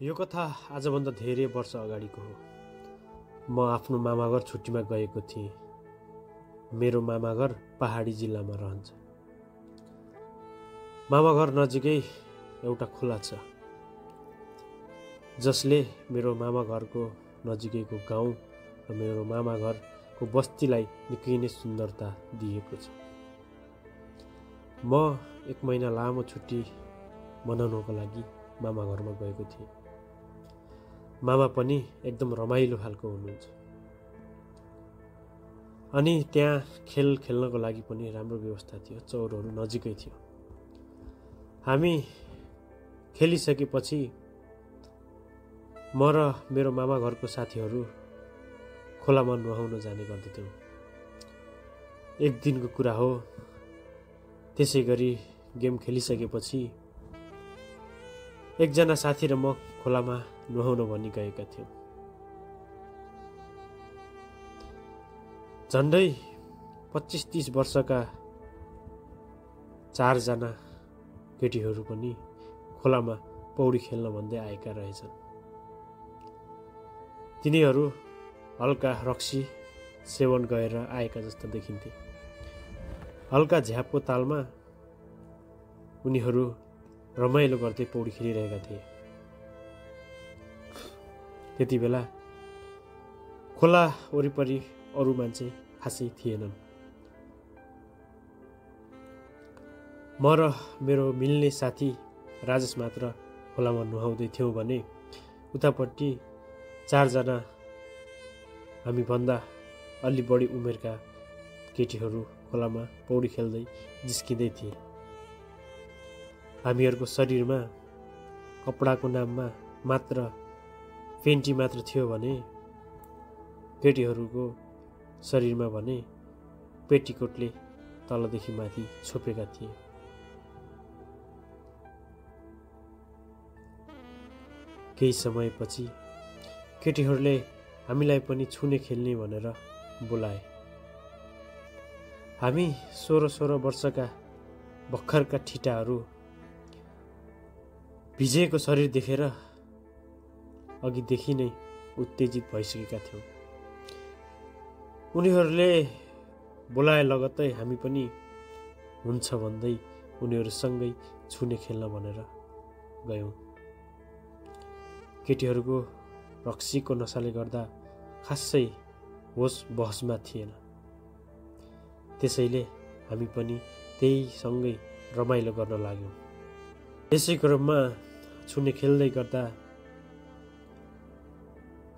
यो कथा आजभन्दा धेरै वर्ष अगाडिको हो। म आफ्नो मामाघर छुट्टीमा गएको थिएँ। मेरो मामाघर पहाडी जिल्लामा रहन्छ। मामाघर नजिकै एउटा खोला छ। जसले मेरो मामाघरको नजिकैको गाउँ र मेरो मामाघरको बस्तीलाई निकै नै सुन्दरता दिएको छ। म एक महिना लामो छुट्टी मनाउनको लागि मामाघरमा गएको थिएँ। मामा पनि एकदम रमाइलो खालको हुनुहुन्छ। अनि त्यहाँ खेल खेल्नको लागि पनि राम्रो व्यवस्था थियो चौरहरू नजिकै थियो। हामी खेलिसकेपछि म र मेरो मामा घरको साथीहरू खोलामा नुहाउन जाने गर्दथ्यौँ। एक दिनको कुरा हो। त्यसै गरी गेम खेलिसकेपछि एकजना साथी र म खोलामा नुहाउन भनी गएका थियौँ। झन्डै पच्चिस तिस वर्षका चारजना केटीहरू पनि खोलामा पौडी खेल्न भन्दै आएका रहेछन्। तिनीहरू हल्का रक्सी सेवन गरेर आएका जस्ता देखिन्थे। हल्का झ्यापको तालमा उनीहरू रमाइलो गर्दै पौडी खेलिरहेका थिए। त्यति बेला खोला वरिपरि अरू मान्छे खासै थिएनन्। म र मेरो मिल्ने साथी राजेश मात्र खोलामा नुहाउँदै थियौँ भने उतापट्टि चारजना हामीभन्दा अलि बढी उमेरका केटीहरू खोलामा पौडी खेल्दै जिस्किँदै थिए। हामीहरूको शरीरमा कपडाको नाममा मात्र पेन्टी मात्र थियो भने केटीहरूको शरीरमा भने पेटीकोटले तलदेखि माथि छोपेका थिए। केही समयपछि केटीहरूले हामीलाई पनि छुने खेल्ने भनेर बोलाए। हामी सोह्र सोह्र वर्षका भर्खरका ठिटाहरू भिजेको शरीर देखेर अघिदेखि नै उत्तेजित भइसकेका थियौँ। उनीहरूले बोलाए लगत्तै हामी पनि हुन्छ भन्दै उनीहरूसँगै छुने खेल्न भनेर गयौँ। केटीहरूको रक्सीको नसाले गर्दा खासै होस बहसमा थिएन। त्यसैले हामी पनि त्यही सँगै रमाइलो गर्न लाग्यौँ। यसै क्रममा छुने खेल्दै गर्दा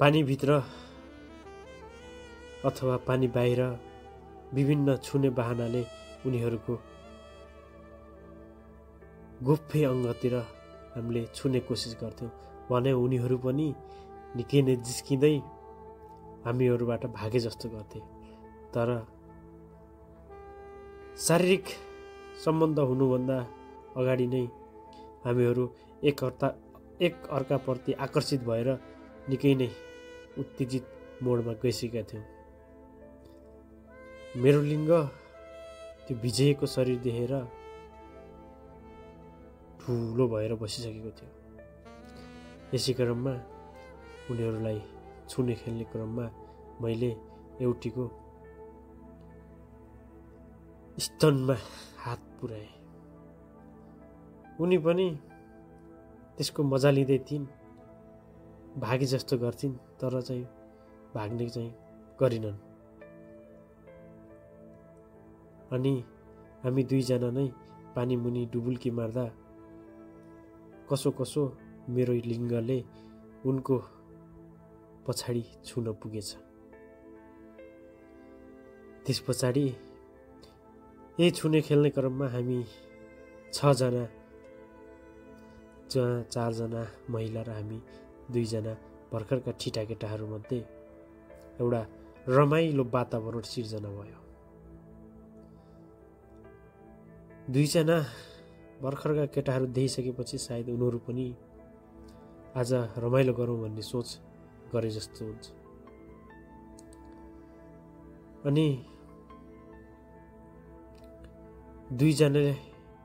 पानीभित्र अथवा पानी बाहिर विभिन्न छुने बाहनाले उनीहरूको गुफे अङ्गतिर हामीले छुने कोसिस गर्थ्यौँ। भने उनीहरू पनि निकै नै जिस्किँदै हामीहरूबाट भागे जस्तो गर्थे। तर शारीरिक सम्बन्ध हुनुभन्दा अगाडि नै हामीहरू एक अर्का एक अर्काप्रति आकर्षित भएर निकै नै उत्तेजित मोडमा गइसकेका थियौँ। मेरो लिङ्ग त्यो भिजेको शरीर देखेर ठुलो भएर बसिसकेको थियो। यसै क्रममा उनीहरूलाई छुने खेल्ने क्रममा मैले एउटीको स्तनमा हात पुर्याएँ उनी पनि त्यसको मजा लिँदै थिइन्। भागे जस्तो गर्थिन् तर चाहिँ भाग्ने चाहिँ गरिनन्। अनि हामी दुईजना नै पानी मुनि डुबुल्की मार्दा कसो कसो मेरो लिङ्गले उनको पछाडि छुन पुगेछ। त्यस पछाडि यही छुने खेल्ने क्रममा हामी छजना जहाँ चारजना महिला र हामी दुईजना भर्खरका ठिटा केटाहरूमध्ये एउटा रमाइलो वातावरण सिर्जना भयो। दुईजना भर्खरका केटाहरू देखिसकेपछि सायद उनीहरू पनि आज रमाइलो गरौँ भन्ने सोच गरे जस्तो हुन्छ। अनि दुईजनाले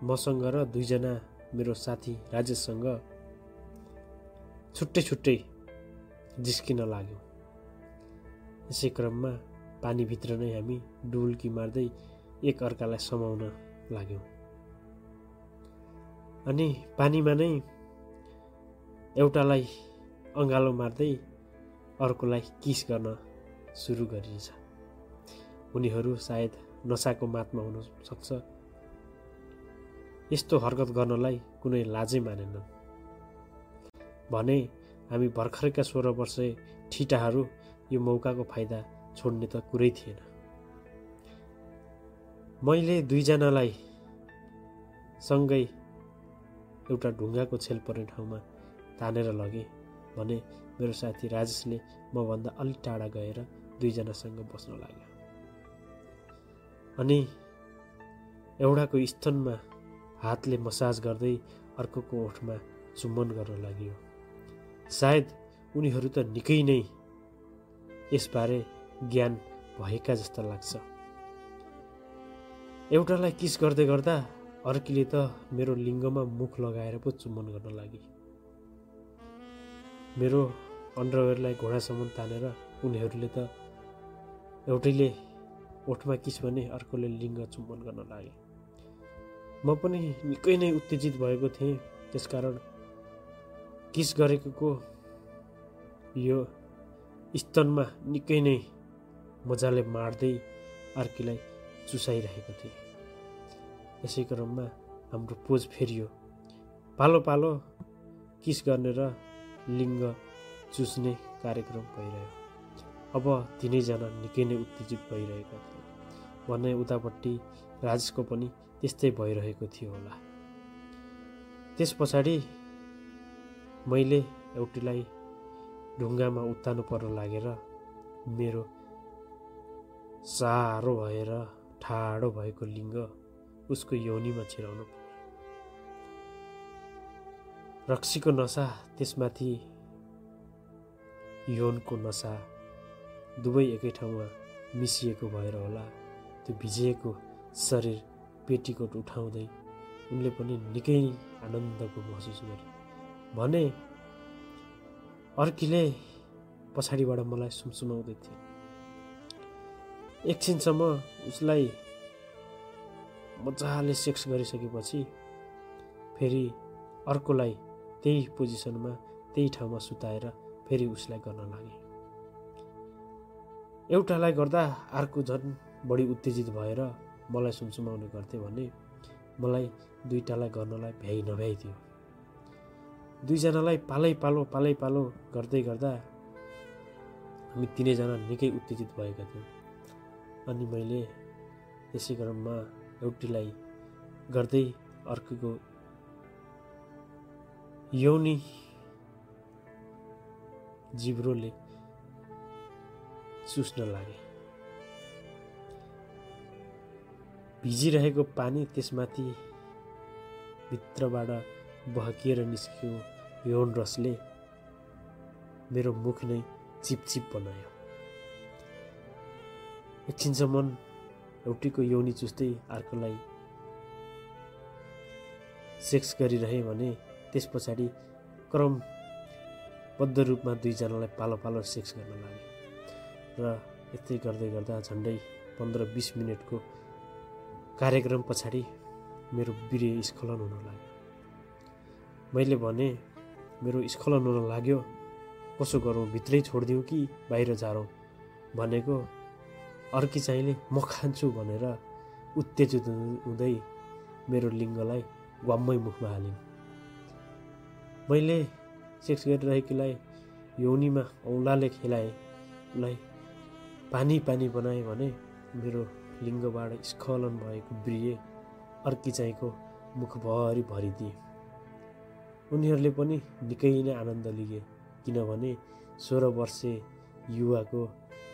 मसँग र दुईजना मेरो साथी राजेशसँग छुट्टै छुट्टै जिस्किन लाग्यौँ। यसै क्रममा पानीभित्र नै हामी डुल्की मार्दै एक अर्कालाई समाउन लाग्यौँ। अनि पानीमा नै एउटालाई अँगालो मार्दै अर्कोलाई किस गर्न सुरु गरिन्छ। उनीहरू सायद नसाको मातमा हुन सक्छ यस्तो हरकत गर्नलाई कुनै लाजै मानेनन्। भने हामी भर्खरका सोह्र वर्ष ठिटाहरू यो मौकाको फाइदा छोड्ने त कुरै थिएन। मैले दुईजनालाई सँगै एउटा ढुङ्गाको छेल पर्ने ठाउँमा तानेर लगेँ। भने मेरो साथी राजेशले मभन्दा अलिक टाढा गएर दुईजनासँग बस्न लाग्यो। अनि एउटाको स्तनमा हातले मसाज गर्दै अर्कोको ओठमा चुम्बन गर्न लाग्यो। सायद उनीहरू त निकै नै यसबारे ज्ञान भएका जस्ता लाग्छ। एउटालाई किस गर्दै गर्दा अर्कीले त मेरो लिङ्गमा मुख लगाएर पो चुम्बन गर्न लागि। मेरो अन्डरवेयरलाई घोडासम्म तानेर उनीहरूले त एउटैले ओठमा किस भने अर्कोले लिङ्ग चुम्बन गर्न लागे। म पनि निकै नै उत्तेजित भएको थिएँ त्यसकारण किस गरेको यो स्तनमा निकै नै मजाले मार्दै अर्कीलाई चुसाइरहेको थिएँ। यसै क्रममा हाम्रो पोज फेरियो। पालो पालो किस गर्ने र लिङ्ग चुस्ने कार्यक्रम भइरह्यो। अब तिनैजना निकै नै उत्तेजित भइरहेका थिए। भने उतापट्टि राजको पनि त्यस्तै भइरहेको थियो होला। त्यस पछाडि मैले एउटीलाई ढुङ्गामा उत्तानो पर्न लागेर मेरो साह्रो भएर ठाडो भएको लिङ्ग उसको योनीमा छिराउनु रक्सीको नसा त्यसमाथि यौनको नसा दुवै एकै ठाउँमा मिसिएको भएर होला। त्यो भिजिएको शरीर पेटीकोट उठाउँदै उनले पनि निकै आनन्दको महसुस गरे। भने अर्कीले पछाडिबाट मलाई सुमसुमाउँदै थिए। एकछिनसम्म उसलाई मजाले सेक्स गरिसकेपछि फेरि अर्कोलाई त्यही पोजिसनमा त्यही ठाउँमा सुताएर फेरि उसलाई गर्न लागे। एउटालाई गर्दा अर्को झन् बढी उत्तेजित भएर मलाई सुमसुमाउने गर्थे भने मलाई दुईवटालाई गर्नलाई भ्याइ नभ्याइ थियो। दुईजनालाई पालै पालो पालै पालो गर्दै गर्दा हामी तिनैजना निकै उत्तेजित भएका थियौँ। अनि मैले यसै क्रममा एउटीलाई गर्दै अर्कोको यौनी जिब्रोले चुस्न लागे। भिजिरहेको पानी त्यसमाथि भित्रबाट बहकिएर निस्कियो यौन रसले। मेरो मुख नै चिपचिप बनायो। एकछिनसम्म एउटीको यौनी चुस्दै अर्कोलाई सेक्स गरिरहे भने त्यस पछाडि क्रमबद्ध रूपमा दुईजनालाई पालो पालो सेक्स गर्न लागे र यस्तै गर्दै गर्दा झन्डै पन्ध्र बिस मिनटको कार्यक्रम पछाडि मेरो वीर्य स्खलन हुन लाग्यो। मैले भने मेरो स्खलन हुन लाग्यो। कसो गरौँ भित्रै छोडिदिउँ कि बाहिर झारौँ भनेको अर्की चाहिँले म खान्छु भनेर उत्तेजित हुँदै मेरो लिङ्गलाई ग्वाम्मै मुखमा हालिन्। मैले सेक्स गरिरहेकीलाई यौनीमा औँलाले खेलाएँ उसलाई पानी पानी बनाएँ भने मेरो लिङ्गबाट स्खलन भएको ब्रिय अर्की चाहिँको मुखभरि भरिदिए। उनीहरूले पनि निकै नै आनन्द लिए किनभने सोह्र वर्षे युवाको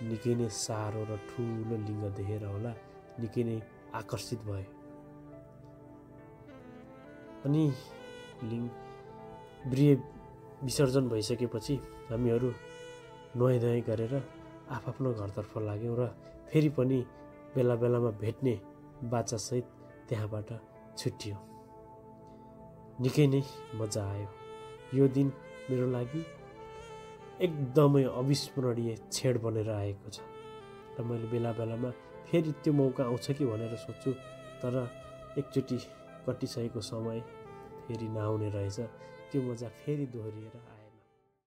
निकै नै साह्रो र ठुलो लिङ्ग देखेर होला निकै नै आकर्षित भए। अनि लिङ्ग ब्रिय विसर्जन भइसकेपछि हामीहरू नुहाइ धुवाइ गरेर आफआफ्नो घरतर्फ लाग्यौँ र फेरि पनि बेला बेलामा भेट्ने बाचासहित त्यहाँबाट छुट्टियो। निकै नै मजा आयो। यो दिन मेरो लागि एकदमै अविस्मरणीय क्षण बनेर आएको छ र मैले बेला बेलामा फेरि त्यो मौका आउँछ कि भनेर सोध्छु तर एकचोटि कटिसकेको समय फेरि नआउने रहेछ। त्यो मजा फेरि दोहोरिएर